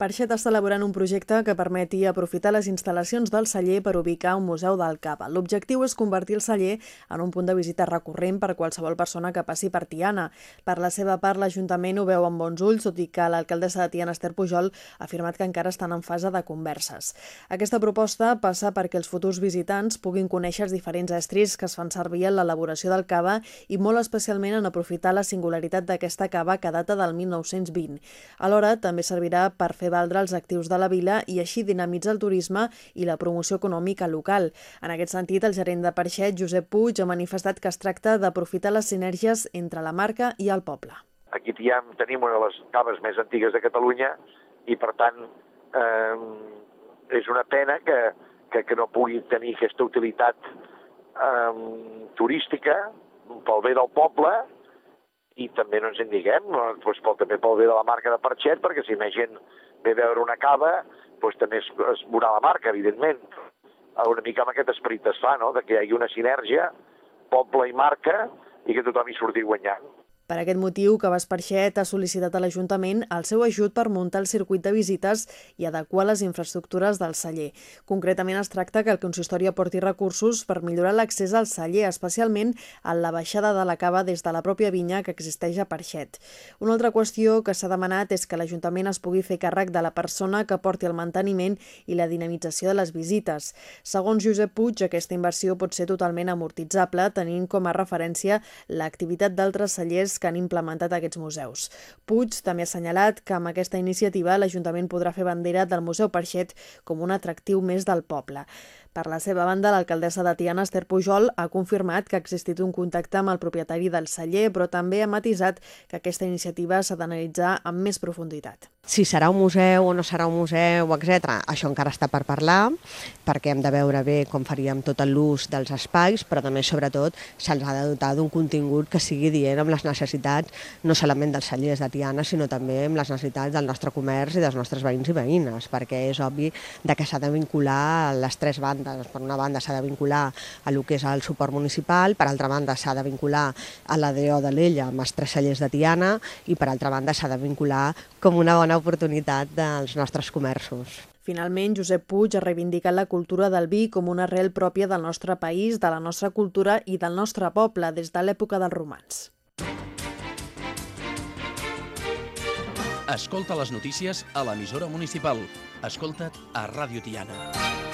Parxet està elaborant un projecte que permeti aprofitar les instal·lacions del celler per ubicar un museu del cava. L'objectiu és convertir el celler en un punt de visita recurrent per qualsevol persona que passi per Tiana. Per la seva part, l'Ajuntament ho veu amb bons ulls, tot i que l'alcaldessa de Tiana, Esther Pujol, ha afirmat que encara estan en fase de converses. Aquesta proposta passa perquè els futurs visitants puguin conèixer els diferents estris que es fan servir en l'elaboració del cava i molt especialment en aprofitar la singularitat d'aquesta cava que data del 1920. Alhora, també servirà per fer valdre els actius de la vila i així dinamitzar el turisme i la promoció econòmica local. En aquest sentit, el gerent de Parxet, Josep Puig, ha manifestat que es tracta d'aprofitar les sinergies entre la marca i el poble. Aquí Tiam tenim una de les caves més antigues de Catalunya i, per tant, eh, és una pena que, que, que no pugui tenir aquesta utilitat eh, turística pel bé del poble i també no ens en diguem, doncs, pel, també pel bé de la marca de Parxet, perquè si més gent ve veure una cava, doncs també es, es veurà la marca, evidentment. Una mica amb aquest esperit es fa, no?, de que hi hagi una sinergia, poble i marca, i que tothom hi surti guanyant. Per aquest motiu, Cabàs Parxet ha sol·licitat a l'Ajuntament el seu ajut per muntar el circuit de visites i adequar les infraestructures del celler. Concretament es tracta que el consistori aporti recursos per millorar l'accés al celler, especialment en la baixada de la cava des de la pròpia vinya que existeix a Parxet. Una altra qüestió que s'ha demanat és que l'Ajuntament es pugui fer càrrec de la persona que porti el manteniment i la dinamització de les visites. Segons Josep Puig, aquesta inversió pot ser totalment amortitzable, tenint com a referència l'activitat d'altres cellers que han implementat aquests museus. Puig també ha assenyalat que amb aquesta iniciativa l'Ajuntament podrà fer bandera del Museu Parxet com un atractiu més del poble. Per la seva banda, l'alcaldessa de Tiana, Esther Pujol, ha confirmat que ha existit un contacte amb el propietari del celler, però també ha matisat que aquesta iniciativa s'ha d'analitzar amb més profunditat. Si serà un museu o no serà un museu, etc. Això encara està per parlar, perquè hem de veure bé com faríem tot l'ús dels espais, però també, sobretot, se'ls ha de dotar d'un contingut que sigui dient amb les necessitats no solament dels cellers de Tiana, sinó també amb les necessitats del nostre comerç i dels nostres veïns i veïnes, perquè és obvi de que s'ha de vincular les tres bandes bandes. Per una banda s'ha de vincular a lo que és el suport municipal, per altra banda s'ha de vincular a l'ADO de l'Ella amb els tres cellers de Tiana i per altra banda s'ha de vincular com una bona oportunitat dels nostres comerços. Finalment, Josep Puig ha reivindicat la cultura del vi com una arrel pròpia del nostre país, de la nostra cultura i del nostre poble des de l'època dels romans. Escolta les notícies a l'emissora municipal. Escolta't a Ràdio Tiana.